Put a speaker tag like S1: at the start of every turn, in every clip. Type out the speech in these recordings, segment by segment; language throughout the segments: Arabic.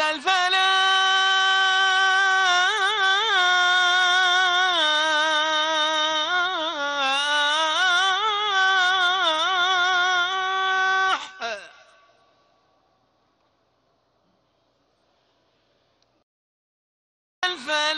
S1: على الفلاح. الفلاح.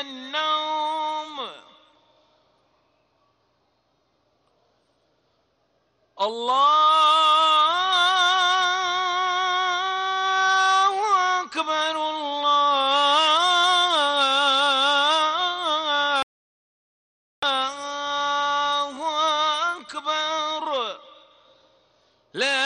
S1: النوم. الله أكبر الله أكبر. لا